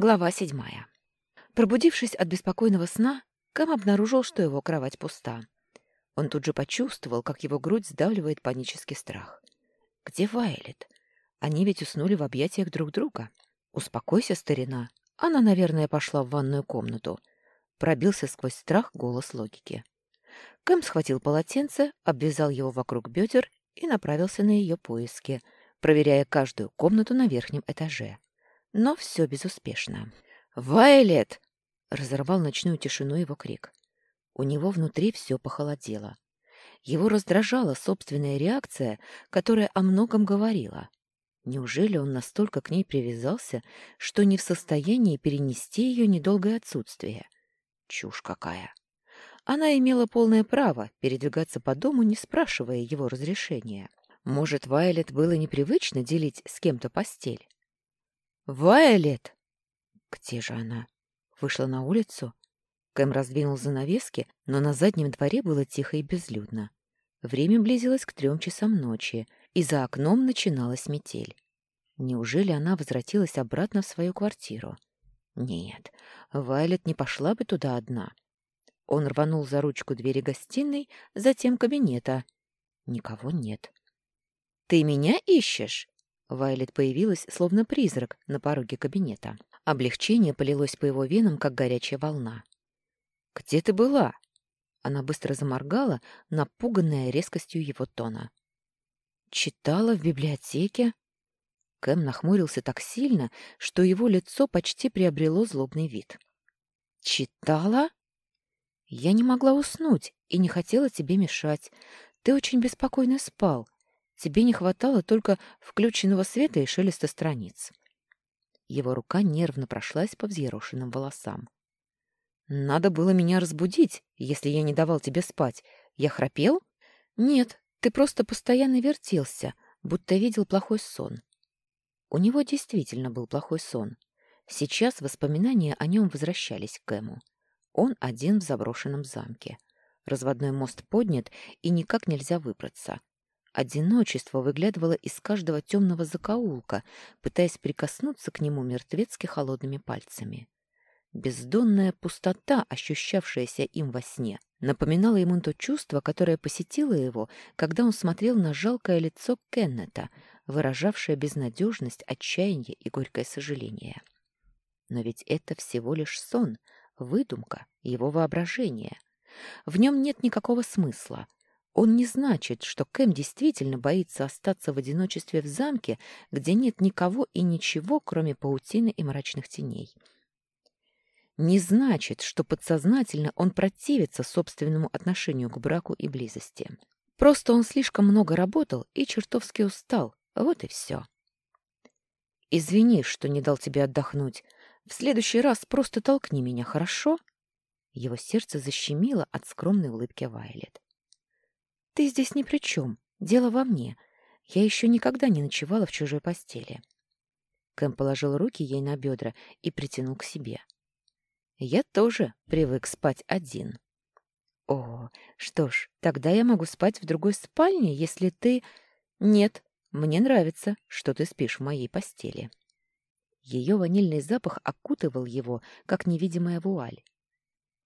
Глава седьмая. Пробудившись от беспокойного сна, Кэм обнаружил, что его кровать пуста. Он тут же почувствовал, как его грудь сдавливает панический страх. Где Вайлет? Они ведь уснули в объятиях друг друга. Успокойся, старина. Она, наверное, пошла в ванную комнату. Пробился сквозь страх голос логики. Кэм схватил полотенце, обвязал его вокруг бедер и направился на ее поиски, проверяя каждую комнату на верхнем этаже но все безуспешно. «Вайлет!» — разорвал ночную тишину его крик. У него внутри все похолодело. Его раздражала собственная реакция, которая о многом говорила. Неужели он настолько к ней привязался, что не в состоянии перенести ее недолгое отсутствие? Чушь какая! Она имела полное право передвигаться по дому, не спрашивая его разрешения. Может, Вайлет было непривычно делить с кем-то постель? «Вайолет!» Где же она? Вышла на улицу? Кэм раздвинул занавески, но на заднем дворе было тихо и безлюдно. Время близилось к трем часам ночи, и за окном начиналась метель. Неужели она возвратилась обратно в свою квартиру? Нет, Вайлет не пошла бы туда одна. Он рванул за ручку двери гостиной, затем кабинета. Никого нет. «Ты меня ищешь?» Вайлет появилась, словно призрак, на пороге кабинета. Облегчение полилось по его венам, как горячая волна. «Где ты была?» Она быстро заморгала, напуганная резкостью его тона. «Читала в библиотеке?» Кэм нахмурился так сильно, что его лицо почти приобрело злобный вид. «Читала?» «Я не могла уснуть и не хотела тебе мешать. Ты очень беспокойно спал. Тебе не хватало только включенного света и шелеста страниц. Его рука нервно прошлась по взъерошенным волосам. «Надо было меня разбудить, если я не давал тебе спать. Я храпел?» «Нет, ты просто постоянно вертелся, будто видел плохой сон». У него действительно был плохой сон. Сейчас воспоминания о нем возвращались к Эму. Он один в заброшенном замке. Разводной мост поднят, и никак нельзя выбраться. Одиночество выглядывало из каждого темного закоулка, пытаясь прикоснуться к нему мертвецки холодными пальцами. Бездонная пустота, ощущавшаяся им во сне, напоминала ему то чувство, которое посетило его, когда он смотрел на жалкое лицо Кеннета, выражавшее безнадежность, отчаяние и горькое сожаление. Но ведь это всего лишь сон, выдумка, его воображение. В нем нет никакого смысла — он не значит, что Кэм действительно боится остаться в одиночестве в замке, где нет никого и ничего, кроме паутины и мрачных теней. Не значит, что подсознательно он противится собственному отношению к браку и близости. Просто он слишком много работал и чертовски устал. Вот и все. «Извини, что не дал тебе отдохнуть. В следующий раз просто толкни меня, хорошо?» Его сердце защемило от скромной улыбки Вайлет. Ты здесь ни при чем. Дело во мне. Я еще никогда не ночевала в чужой постели. Кэм положил руки ей на бедра и притянул к себе. Я тоже привык спать один. О, что ж, тогда я могу спать в другой спальне, если ты... Нет, мне нравится, что ты спишь в моей постели. Ее ванильный запах окутывал его, как невидимая вуаль.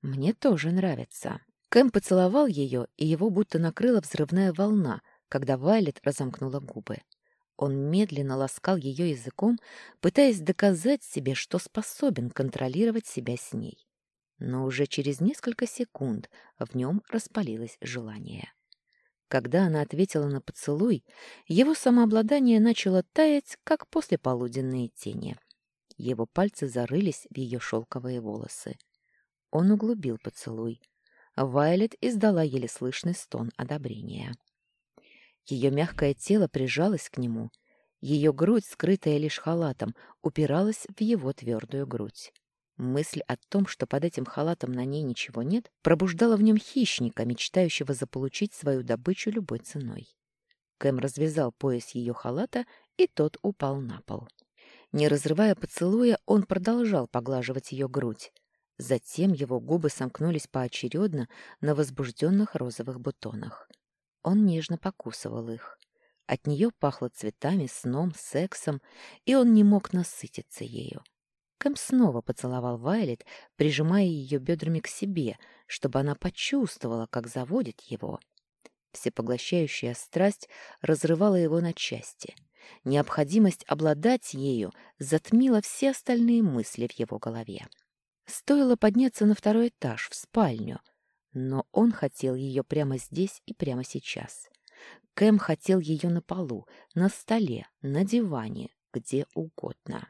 Мне тоже нравится. Кэм поцеловал ее, и его будто накрыла взрывная волна, когда Вайлет разомкнула губы. Он медленно ласкал ее языком, пытаясь доказать себе, что способен контролировать себя с ней. Но уже через несколько секунд в нем распалилось желание. Когда она ответила на поцелуй, его самообладание начало таять, как после полуденные тени. Его пальцы зарылись в ее шелковые волосы. Он углубил поцелуй — Вайлет издала еле слышный стон одобрения. Ее мягкое тело прижалось к нему. Ее грудь, скрытая лишь халатом, упиралась в его твердую грудь. Мысль о том, что под этим халатом на ней ничего нет, пробуждала в нем хищника, мечтающего заполучить свою добычу любой ценой. Кэм развязал пояс ее халата, и тот упал на пол. Не разрывая поцелуя, он продолжал поглаживать ее грудь, Затем его губы сомкнулись поочередно на возбужденных розовых бутонах. Он нежно покусывал их. От нее пахло цветами, сном, сексом, и он не мог насытиться ею. Кэм снова поцеловал Вайлет, прижимая ее бедрами к себе, чтобы она почувствовала, как заводит его. Всепоглощающая страсть разрывала его на части. Необходимость обладать ею затмила все остальные мысли в его голове. Стоило подняться на второй этаж, в спальню, но он хотел ее прямо здесь и прямо сейчас. Кэм хотел ее на полу, на столе, на диване, где угодно.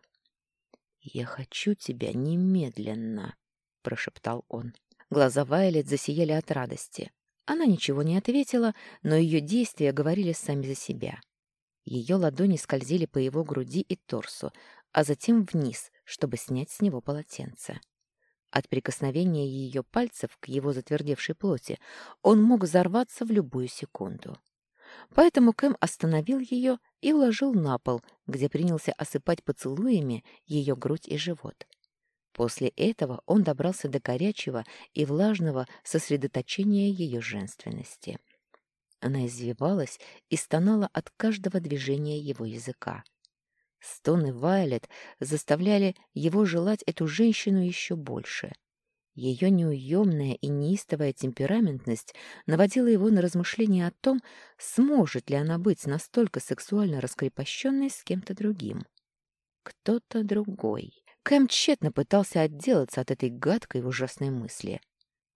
«Я хочу тебя немедленно», — прошептал он. Глаза Вайлет засияли от радости. Она ничего не ответила, но ее действия говорили сами за себя. Ее ладони скользили по его груди и торсу, а затем вниз, чтобы снять с него полотенце. От прикосновения ее пальцев к его затвердевшей плоти он мог взорваться в любую секунду. Поэтому Кэм остановил ее и уложил на пол, где принялся осыпать поцелуями ее грудь и живот. После этого он добрался до горячего и влажного сосредоточения ее женственности. Она извивалась и стонала от каждого движения его языка. Стоны Вайлет заставляли его желать эту женщину еще больше. Ее неуемная и неистовая темпераментность наводила его на размышления о том, сможет ли она быть настолько сексуально раскрепощенной с кем-то другим. Кто-то другой. Кэм тщетно пытался отделаться от этой гадкой ужасной мысли.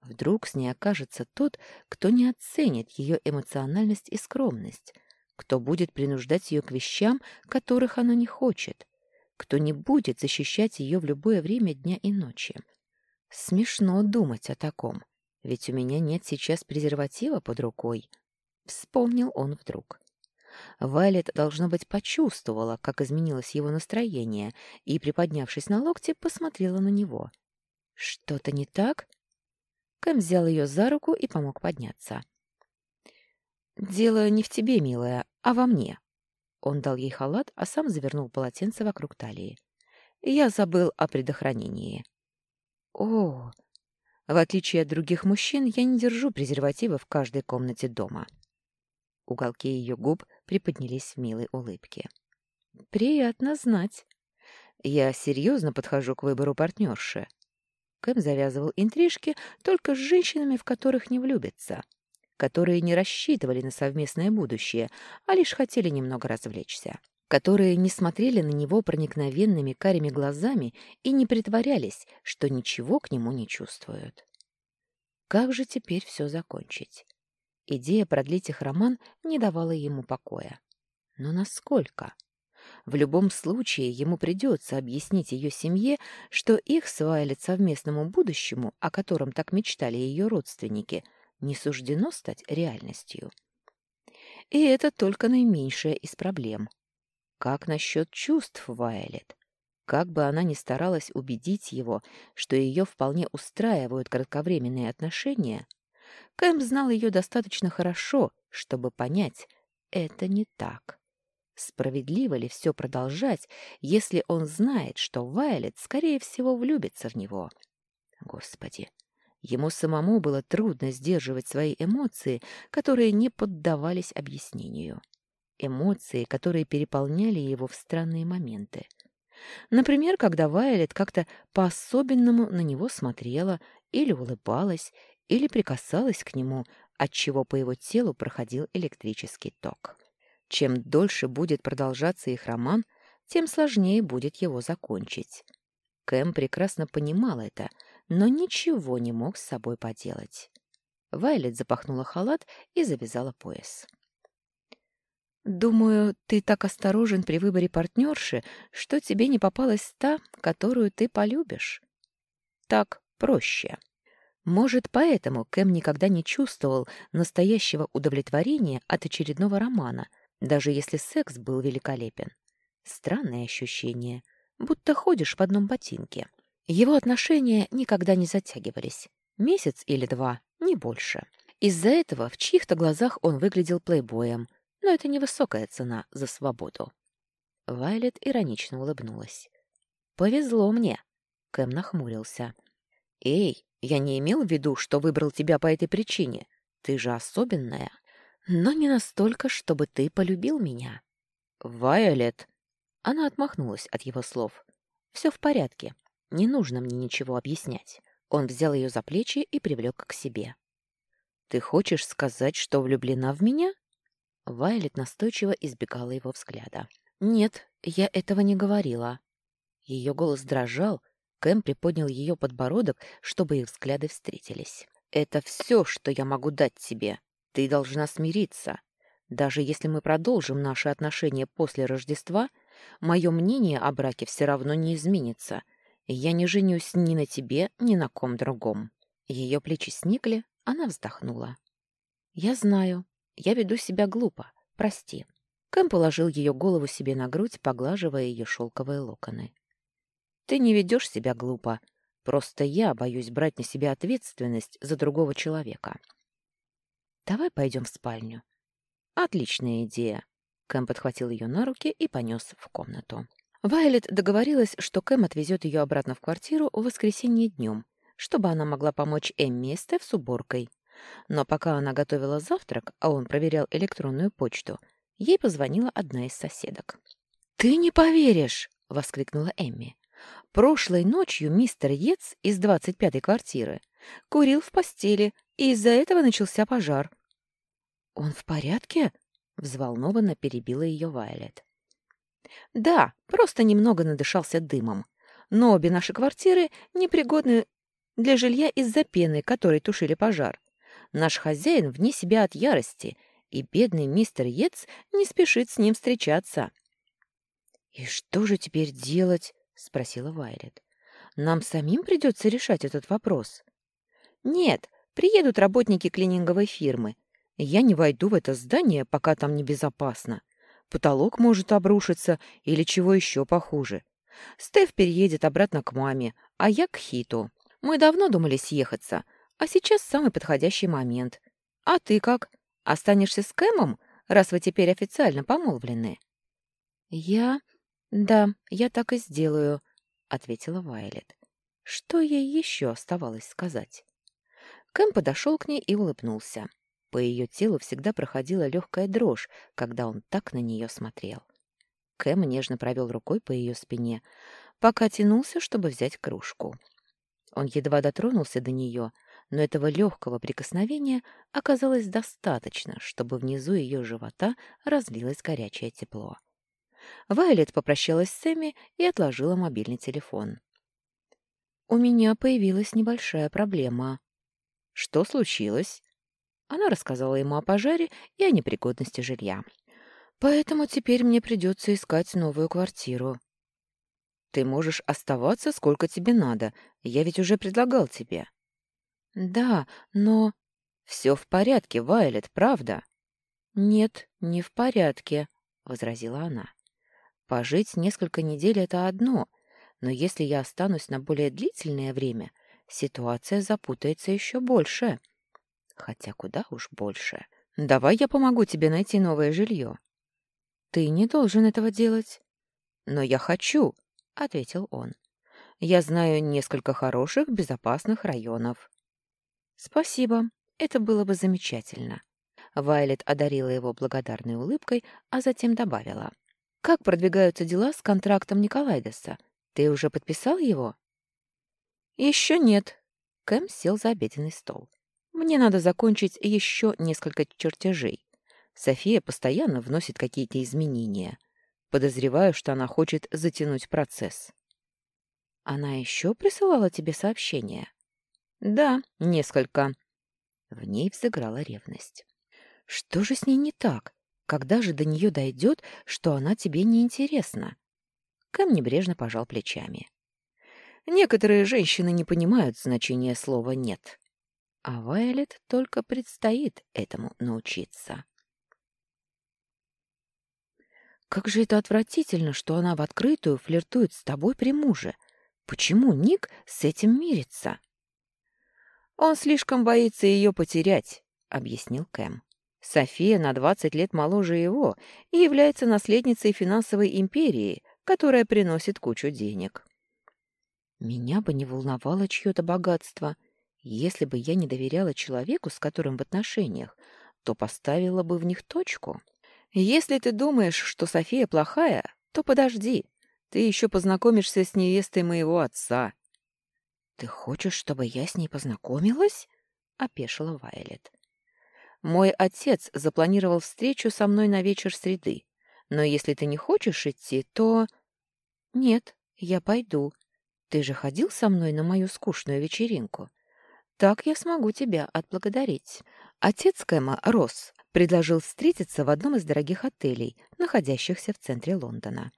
Вдруг с ней окажется тот, кто не оценит ее эмоциональность и скромность, кто будет принуждать ее к вещам, которых она не хочет, кто не будет защищать ее в любое время дня и ночи. Смешно думать о таком, ведь у меня нет сейчас презерватива под рукой. Вспомнил он вдруг. Вайлет, должно быть, почувствовала, как изменилось его настроение, и, приподнявшись на локте, посмотрела на него. «Что-то не так?» Кэм взял ее за руку и помог подняться. «Дело не в тебе, милая, а во мне». Он дал ей халат, а сам завернул полотенце вокруг талии. «Я забыл о предохранении». О, в отличие от других мужчин, я не держу презерватива в каждой комнате дома. Уголки ее губ приподнялись в милой улыбке. Приятно знать. Я серьезно подхожу к выбору партнерши. Кэм завязывал интрижки только с женщинами, в которых не влюбятся, которые не рассчитывали на совместное будущее, а лишь хотели немного развлечься которые не смотрели на него проникновенными карими глазами и не притворялись, что ничего к нему не чувствуют. Как же теперь все закончить? Идея продлить их роман не давала ему покоя. Но насколько? В любом случае ему придется объяснить ее семье, что их с Вайлет совместному будущему, о котором так мечтали ее родственники, не суждено стать реальностью. И это только наименьшая из проблем — как насчет чувств Вайлет? Как бы она ни старалась убедить его, что ее вполне устраивают кратковременные отношения, Кэм знал ее достаточно хорошо, чтобы понять, это не так. Справедливо ли все продолжать, если он знает, что Вайлет, скорее всего, влюбится в него? Господи! Ему самому было трудно сдерживать свои эмоции, которые не поддавались объяснению эмоции, которые переполняли его в странные моменты. Например, когда Вайлет как-то по-особенному на него смотрела или улыбалась, или прикасалась к нему, отчего по его телу проходил электрический ток. Чем дольше будет продолжаться их роман, тем сложнее будет его закончить. Кэм прекрасно понимал это, но ничего не мог с собой поделать. Вайлет запахнула халат и завязала пояс. Думаю, ты так осторожен при выборе партнерши, что тебе не попалась та, которую ты полюбишь. Так проще. Может, поэтому Кэм никогда не чувствовал настоящего удовлетворения от очередного романа, даже если секс был великолепен. Странное ощущение, будто ходишь в одном ботинке. Его отношения никогда не затягивались. Месяц или два, не больше. Из-за этого в чьих-то глазах он выглядел плейбоем, но это невысокая цена за свободу. Вайлет иронично улыбнулась. «Повезло мне», — Кэм нахмурился. «Эй, я не имел в виду, что выбрал тебя по этой причине. Ты же особенная. Но не настолько, чтобы ты полюбил меня». «Вайолет!» Она отмахнулась от его слов. «Все в порядке. Не нужно мне ничего объяснять. Он взял ее за плечи и привлек к себе. «Ты хочешь сказать, что влюблена в меня?» Вайлет настойчиво избегала его взгляда. «Нет, я этого не говорила». Ее голос дрожал, Кэм приподнял ее подбородок, чтобы их взгляды встретились. «Это все, что я могу дать тебе. Ты должна смириться. Даже если мы продолжим наши отношения после Рождества, мое мнение о браке все равно не изменится. Я не женюсь ни на тебе, ни на ком другом». Ее плечи сникли, она вздохнула. «Я знаю. Я веду себя глупо. Прости». Кэм положил ее голову себе на грудь, поглаживая ее шелковые локоны. «Ты не ведешь себя глупо. Просто я боюсь брать на себя ответственность за другого человека. Давай пойдем в спальню. Отличная идея. Кэм подхватил ее на руки и понес в комнату. Вайлет договорилась, что Кэм отвезет ее обратно в квартиру в воскресенье днем, чтобы она могла помочь Эмми и Стеф с уборкой. Но пока она готовила завтрак, а он проверял электронную почту, ей позвонила одна из соседок. «Ты не поверишь!» — воскликнула Эмми. Прошлой ночью мистер Ец из двадцать пятой квартиры курил в постели, и из-за этого начался пожар. «Он в порядке?» — взволнованно перебила ее Вайлет. «Да, просто немного надышался дымом. Но обе наши квартиры непригодны для жилья из-за пены, которой тушили пожар. Наш хозяин вне себя от ярости, и бедный мистер Ец не спешит с ним встречаться». «И что же теперь делать?» — спросила Вайлет. «Нам самим придется решать этот вопрос». «Нет, приедут работники клининговой фирмы. Я не войду в это здание, пока там небезопасно. Потолок может обрушиться или чего еще похуже. Стеф переедет обратно к маме, а я к Хиту. Мы давно думали съехаться, а сейчас самый подходящий момент. А ты как? Останешься с Кэмом, раз вы теперь официально помолвлены?» «Я...» «Да, я так и сделаю», — ответила Вайлет. Что ей еще оставалось сказать? Кэм подошел к ней и улыбнулся. По ее телу всегда проходила легкая дрожь, когда он так на нее смотрел. Кэм нежно провел рукой по ее спине, пока тянулся, чтобы взять кружку. Он едва дотронулся до нее, но этого легкого прикосновения оказалось достаточно, чтобы внизу ее живота разлилось горячее тепло. Вайлет попрощалась с Сэмми и отложила мобильный телефон. «У меня появилась небольшая проблема». «Что случилось?» Она рассказала ему о пожаре и о непригодности жилья. «Поэтому теперь мне придется искать новую квартиру». «Ты можешь оставаться сколько тебе надо. Я ведь уже предлагал тебе». «Да, но...» «Все в порядке, Вайлет, правда?» «Нет, не в порядке», — возразила она. Пожить несколько недель — это одно, но если я останусь на более длительное время, ситуация запутается еще больше. Хотя куда уж больше. Давай я помогу тебе найти новое жилье. Ты не должен этого делать. Но я хочу, — ответил он. Я знаю несколько хороших, безопасных районов. Спасибо, это было бы замечательно. Вайлет одарила его благодарной улыбкой, а затем добавила. Как продвигаются дела с контрактом Николайдеса? Ты уже подписал его? Еще нет. Кэм сел за обеденный стол. Мне надо закончить еще несколько чертежей. София постоянно вносит какие-то изменения. Подозреваю, что она хочет затянуть процесс. Она еще присылала тебе сообщения? Да, несколько. В ней взыграла ревность. Что же с ней не так? Когда же до нее дойдет, что она тебе не интересна? Кэм небрежно пожал плечами. Некоторые женщины не понимают значения слова «нет». А Вайлет только предстоит этому научиться. Как же это отвратительно, что она в открытую флиртует с тобой при муже. Почему Ник с этим мирится? Он слишком боится ее потерять, — объяснил Кэм. София на 20 лет моложе его и является наследницей финансовой империи, которая приносит кучу денег. Меня бы не волновало чье-то богатство. Если бы я не доверяла человеку, с которым в отношениях, то поставила бы в них точку. Если ты думаешь, что София плохая, то подожди. Ты еще познакомишься с невестой моего отца». «Ты хочешь, чтобы я с ней познакомилась?» — опешила Вайлет. «Мой отец запланировал встречу со мной на вечер среды. Но если ты не хочешь идти, то...» «Нет, я пойду. Ты же ходил со мной на мою скучную вечеринку. Так я смогу тебя отблагодарить». Отец Кэма, Росс, предложил встретиться в одном из дорогих отелей, находящихся в центре Лондона.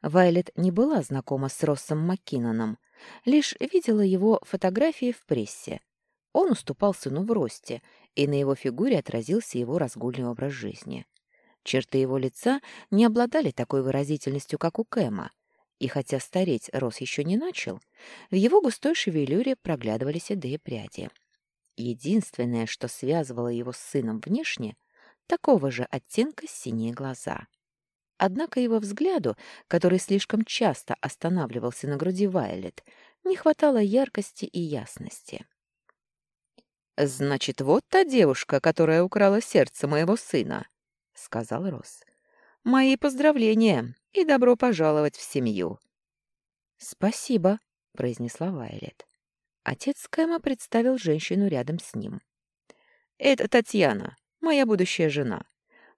Вайлет не была знакома с Россом Маккиноном, лишь видела его фотографии в прессе. Он уступал сыну в росте, и на его фигуре отразился его разгульный образ жизни. Черты его лица не обладали такой выразительностью, как у Кэма, и хотя стареть Рос еще не начал, в его густой шевелюре проглядывали седые пряди. Единственное, что связывало его с сыном внешне, такого же оттенка синие глаза. Однако его взгляду, который слишком часто останавливался на груди Вайлет, не хватало яркости и ясности. «Значит, вот та девушка, которая украла сердце моего сына», — сказал Росс. «Мои поздравления и добро пожаловать в семью». «Спасибо», — произнесла Вайлет. Отец Кэма представил женщину рядом с ним. «Это Татьяна, моя будущая жена.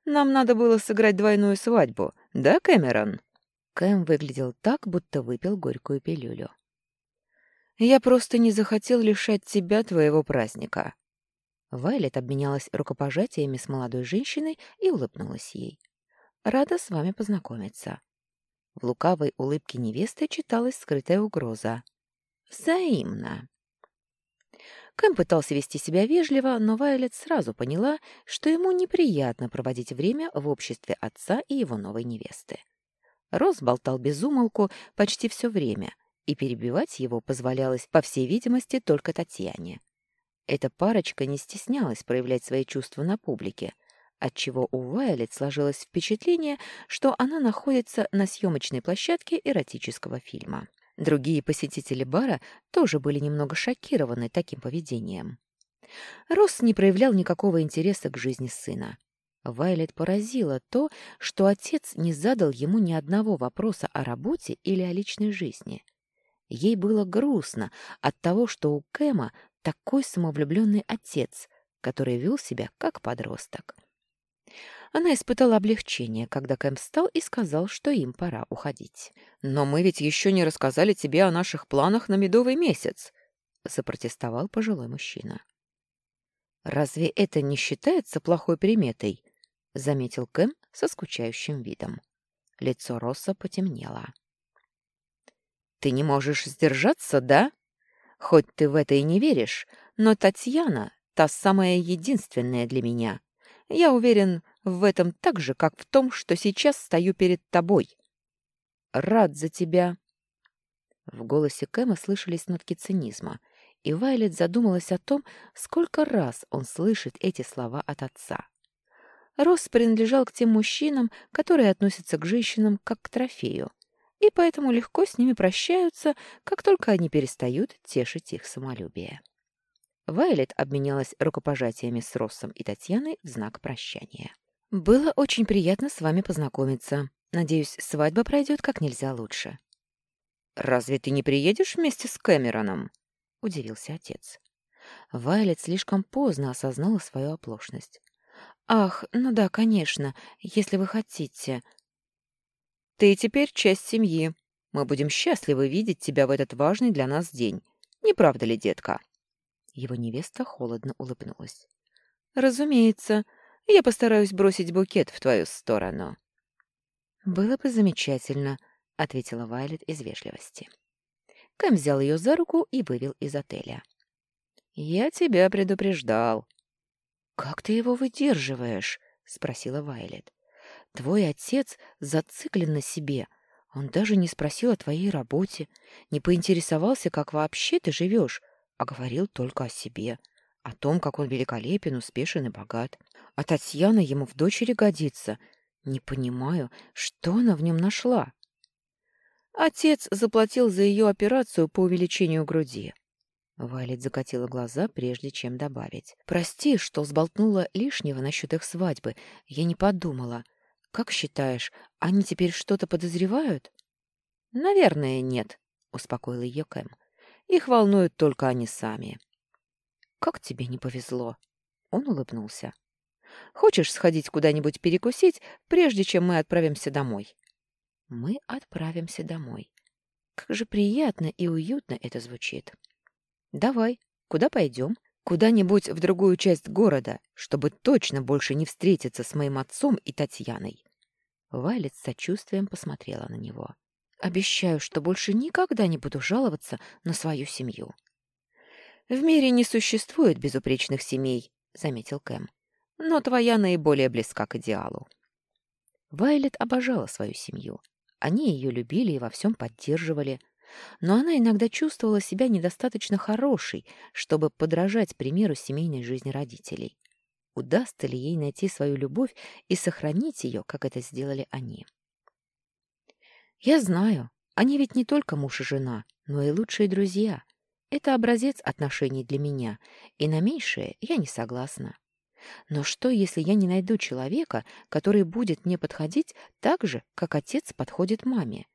Нам надо было сыграть двойную свадьбу, да, Кэмерон?» Кэм выглядел так, будто выпил горькую пилюлю. «Я просто не захотел лишать тебя твоего праздника». Вайлет обменялась рукопожатиями с молодой женщиной и улыбнулась ей. «Рада с вами познакомиться». В лукавой улыбке невесты читалась скрытая угроза. «Взаимно». Кэм пытался вести себя вежливо, но Вайлет сразу поняла, что ему неприятно проводить время в обществе отца и его новой невесты. Рос болтал без умолку почти все время, и перебивать его позволялось, по всей видимости, только Татьяне. Эта парочка не стеснялась проявлять свои чувства на публике, отчего у Вайлет сложилось впечатление, что она находится на съемочной площадке эротического фильма. Другие посетители бара тоже были немного шокированы таким поведением. Росс не проявлял никакого интереса к жизни сына. Вайлет поразило то, что отец не задал ему ни одного вопроса о работе или о личной жизни. Ей было грустно от того, что у Кэма такой самовлюбленный отец, который вел себя как подросток. Она испытала облегчение, когда Кэм встал и сказал, что им пора уходить. «Но мы ведь еще не рассказали тебе о наших планах на медовый месяц», — запротестовал пожилой мужчина. «Разве это не считается плохой приметой?» — заметил Кэм со скучающим видом. Лицо Росса потемнело. «Ты не можешь сдержаться, да? Хоть ты в это и не веришь, но Татьяна — та самая единственная для меня. Я уверен, в этом так же, как в том, что сейчас стою перед тобой. Рад за тебя. В голосе Кэма слышались нотки цинизма, и Вайлет задумалась о том, сколько раз он слышит эти слова от отца. Росс принадлежал к тем мужчинам, которые относятся к женщинам как к трофею, и поэтому легко с ними прощаются, как только они перестают тешить их самолюбие. Вайлет обменялась рукопожатиями с Россом и Татьяной в знак прощания. «Было очень приятно с вами познакомиться. Надеюсь, свадьба пройдет как нельзя лучше». «Разве ты не приедешь вместе с Кэмероном?» — удивился отец. Вайлет слишком поздно осознала свою оплошность. «Ах, ну да, конечно, если вы хотите...» «Ты теперь часть семьи. Мы будем счастливы видеть тебя в этот важный для нас день. Не правда ли, детка?» Его невеста холодно улыбнулась. «Разумеется. Я постараюсь бросить букет в твою сторону». «Было бы замечательно», — ответила Вайлет из вежливости. Кэм взял ее за руку и вывел из отеля. «Я тебя предупреждал». «Как ты его выдерживаешь?» — спросила Вайлет. «Твой отец зациклен на себе. Он даже не спросил о твоей работе, не поинтересовался, как вообще ты живешь, а говорил только о себе о том, как он великолепен, успешен и богат. А Татьяна ему в дочери годится. Не понимаю, что она в нем нашла. Отец заплатил за ее операцию по увеличению груди. Валет закатила глаза, прежде чем добавить. «Прости, что сболтнула лишнего насчет их свадьбы. Я не подумала. Как считаешь, они теперь что-то подозревают?» «Наверное, нет», — успокоил ее Кэм. «Их волнуют только они сами». «Как тебе не повезло?» Он улыбнулся. «Хочешь сходить куда-нибудь перекусить, прежде чем мы отправимся домой?» «Мы отправимся домой. Как же приятно и уютно это звучит». «Давай. Куда пойдем?» «Куда-нибудь в другую часть города, чтобы точно больше не встретиться с моим отцом и Татьяной». Вайлет с сочувствием посмотрела на него. «Обещаю, что больше никогда не буду жаловаться на свою семью». «В мире не существует безупречных семей», — заметил Кэм. «Но твоя наиболее близка к идеалу». Вайлет обожала свою семью. Они ее любили и во всем поддерживали. Но она иногда чувствовала себя недостаточно хорошей, чтобы подражать примеру семейной жизни родителей. Удастся ли ей найти свою любовь и сохранить ее, как это сделали они? «Я знаю. Они ведь не только муж и жена, но и лучшие друзья. Это образец отношений для меня, и на меньшее я не согласна. Но что, если я не найду человека, который будет мне подходить так же, как отец подходит маме?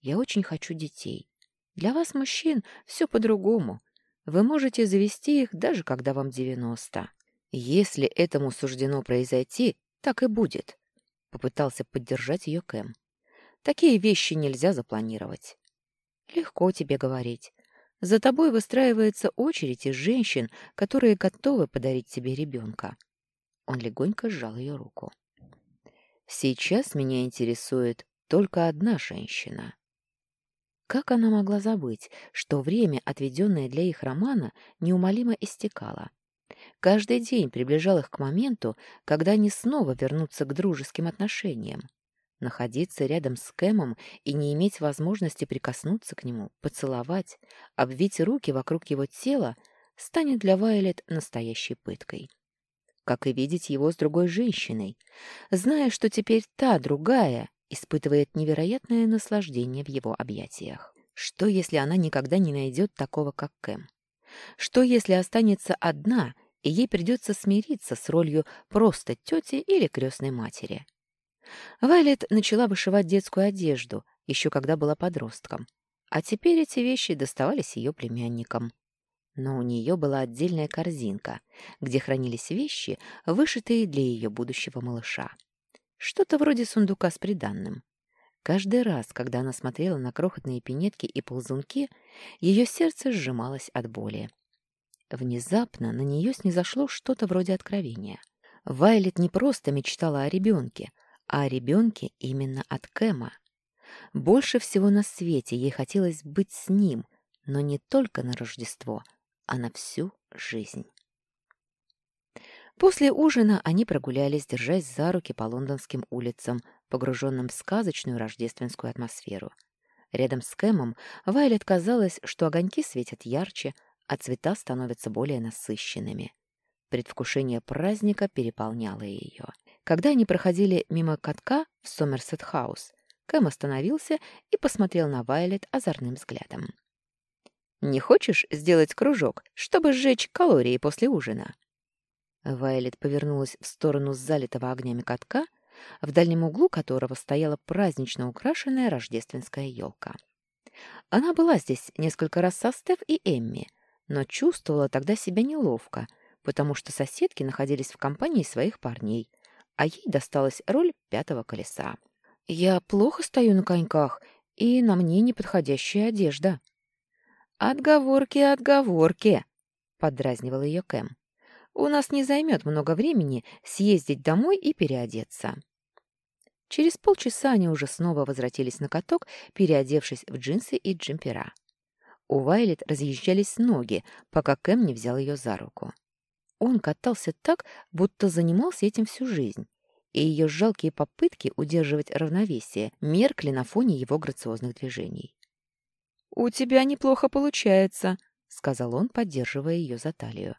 Я очень хочу детей. Для вас, мужчин, все по-другому. Вы можете завести их, даже когда вам девяносто. Если этому суждено произойти, так и будет. Попытался поддержать ее Кэм. Такие вещи нельзя запланировать. Легко тебе говорить. За тобой выстраивается очередь из женщин, которые готовы подарить тебе ребенка. Он легонько сжал ее руку. Сейчас меня интересует только одна женщина. Как она могла забыть, что время, отведенное для их романа, неумолимо истекало? Каждый день приближал их к моменту, когда они снова вернутся к дружеским отношениям. Находиться рядом с Кэмом и не иметь возможности прикоснуться к нему, поцеловать, обвить руки вокруг его тела станет для Вайлет настоящей пыткой. Как и видеть его с другой женщиной, зная, что теперь та, другая, испытывает невероятное наслаждение в его объятиях. Что, если она никогда не найдет такого, как Кэм? Что, если останется одна, и ей придется смириться с ролью просто тети или крестной матери? Вайлет начала вышивать детскую одежду, еще когда была подростком. А теперь эти вещи доставались ее племянникам. Но у нее была отдельная корзинка, где хранились вещи, вышитые для ее будущего малыша. Что-то вроде сундука с приданным. Каждый раз, когда она смотрела на крохотные пинетки и ползунки, ее сердце сжималось от боли. Внезапно на нее снизошло что-то вроде откровения. Вайлет не просто мечтала о ребенке, а о ребенке именно от Кэма. Больше всего на свете ей хотелось быть с ним, но не только на Рождество, а на всю жизнь. После ужина они прогулялись, держась за руки по лондонским улицам, погруженным в сказочную рождественскую атмосферу. Рядом с Кэмом Вайлет казалось, что огоньки светят ярче, а цвета становятся более насыщенными. Предвкушение праздника переполняло ее. Когда они проходили мимо катка в Сомерсет-хаус, Кэм остановился и посмотрел на Вайлет озорным взглядом. «Не хочешь сделать кружок, чтобы сжечь калории после ужина?» Вайлет повернулась в сторону залитого огнями катка, в дальнем углу которого стояла празднично украшенная рождественская елка. Она была здесь несколько раз со Стеф и Эмми, но чувствовала тогда себя неловко, потому что соседки находились в компании своих парней, а ей досталась роль пятого колеса. «Я плохо стою на коньках, и на мне неподходящая одежда». «Отговорки, отговорки!» — подразнивал ее Кэм. «У нас не займет много времени съездить домой и переодеться». Через полчаса они уже снова возвратились на каток, переодевшись в джинсы и джемпера. У Вайлет разъезжались ноги, пока Кэм не взял ее за руку. Он катался так, будто занимался этим всю жизнь, и ее жалкие попытки удерживать равновесие меркли на фоне его грациозных движений. «У тебя неплохо получается», — сказал он, поддерживая ее за талию.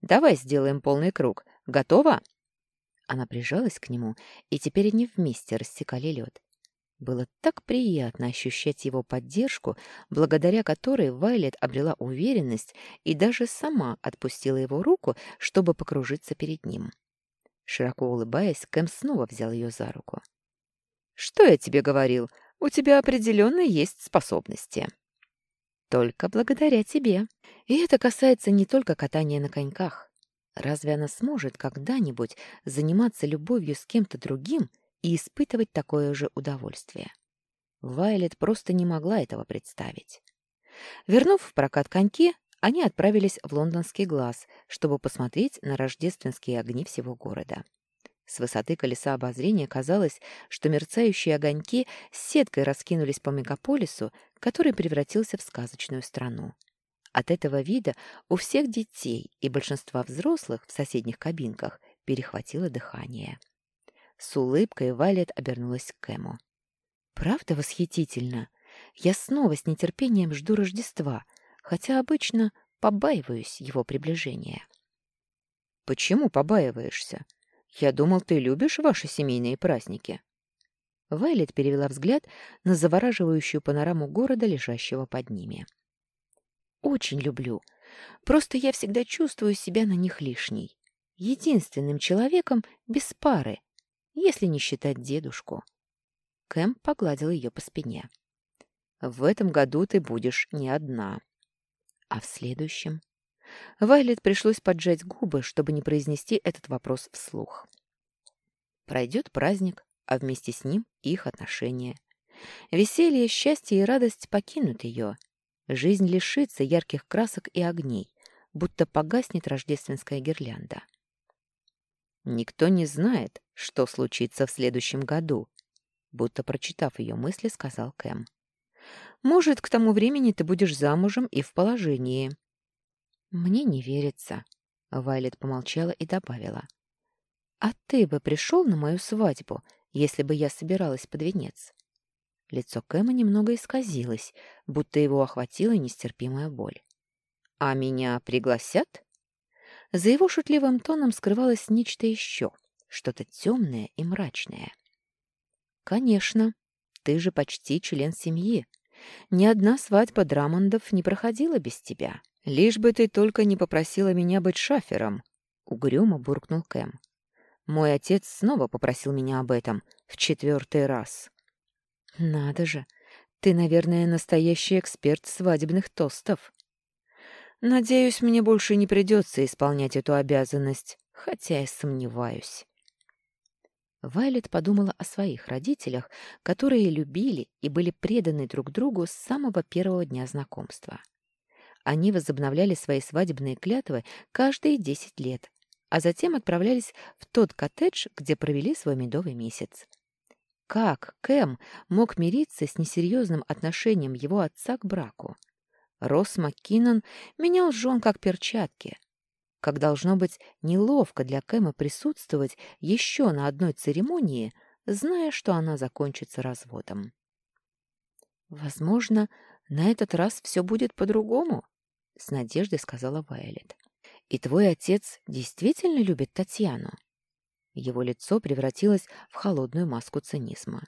«Давай сделаем полный круг. Готова?» Она прижалась к нему, и теперь они вместе рассекали лед. Было так приятно ощущать его поддержку, благодаря которой Вайлет обрела уверенность и даже сама отпустила его руку, чтобы покружиться перед ним. Широко улыбаясь, Кэм снова взял ее за руку. «Что я тебе говорил? У тебя определенно есть способности. Только благодаря тебе. И это касается не только катания на коньках. Разве она сможет когда-нибудь заниматься любовью с кем-то другим и испытывать такое же удовольствие? Вайлет просто не могла этого представить. Вернув в прокат коньки, они отправились в лондонский глаз, чтобы посмотреть на рождественские огни всего города. С высоты колеса обозрения казалось, что мерцающие огоньки сеткой раскинулись по мегаполису, который превратился в сказочную страну. От этого вида у всех детей и большинства взрослых в соседних кабинках перехватило дыхание. С улыбкой Валет обернулась к Кэму. «Правда восхитительно? Я снова с нетерпением жду Рождества, хотя обычно побаиваюсь его приближения». «Почему побаиваешься? Я думал, ты любишь ваши семейные праздники». Вайлет перевела взгляд на завораживающую панораму города, лежащего под ними. «Очень люблю. Просто я всегда чувствую себя на них лишней. Единственным человеком без пары, если не считать дедушку». Кэм погладил ее по спине. «В этом году ты будешь не одна. А в следующем?» Вайлет пришлось поджать губы, чтобы не произнести этот вопрос вслух. Пройдет праздник, а вместе с ним их отношения. Веселье, счастье и радость покинут ее. Жизнь лишится ярких красок и огней, будто погаснет рождественская гирлянда. Никто не знает, что случится в следующем году, будто прочитав ее мысли, сказал Кэм. Может, к тому времени ты будешь замужем и в положении. Мне не верится. Вайлет помолчала и добавила. А ты бы пришел на мою свадьбу, если бы я собиралась под венец? Лицо Кэма немного исказилось, будто его охватила нестерпимая боль. «А меня пригласят?» За его шутливым тоном скрывалось нечто еще, что-то темное и мрачное. «Конечно, ты же почти член семьи. Ни одна свадьба Драмондов не проходила без тебя. Лишь бы ты только не попросила меня быть шафером», — угрюмо буркнул Кэм. «Мой отец снова попросил меня об этом в четвертый раз». «Надо же! Ты, наверное, настоящий эксперт свадебных тостов». «Надеюсь, мне больше не придется исполнять эту обязанность, хотя и сомневаюсь». Вайлет подумала о своих родителях, которые любили и были преданы друг другу с самого первого дня знакомства. Они возобновляли свои свадебные клятвы каждые десять лет, а затем отправлялись в тот коттедж, где провели свой медовый месяц. Как Кэм мог мириться с несерьезным отношением его отца к браку? Росс МакКиннон менял жен как перчатки. Как должно быть неловко для Кэма присутствовать еще на одной церемонии, зная, что она закончится разводом. «Возможно, на этот раз все будет по-другому», — с надеждой сказала Вайлет. «И твой отец действительно любит Татьяну?» Его лицо превратилось в холодную маску цинизма.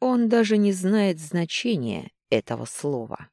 Он даже не знает значения этого слова.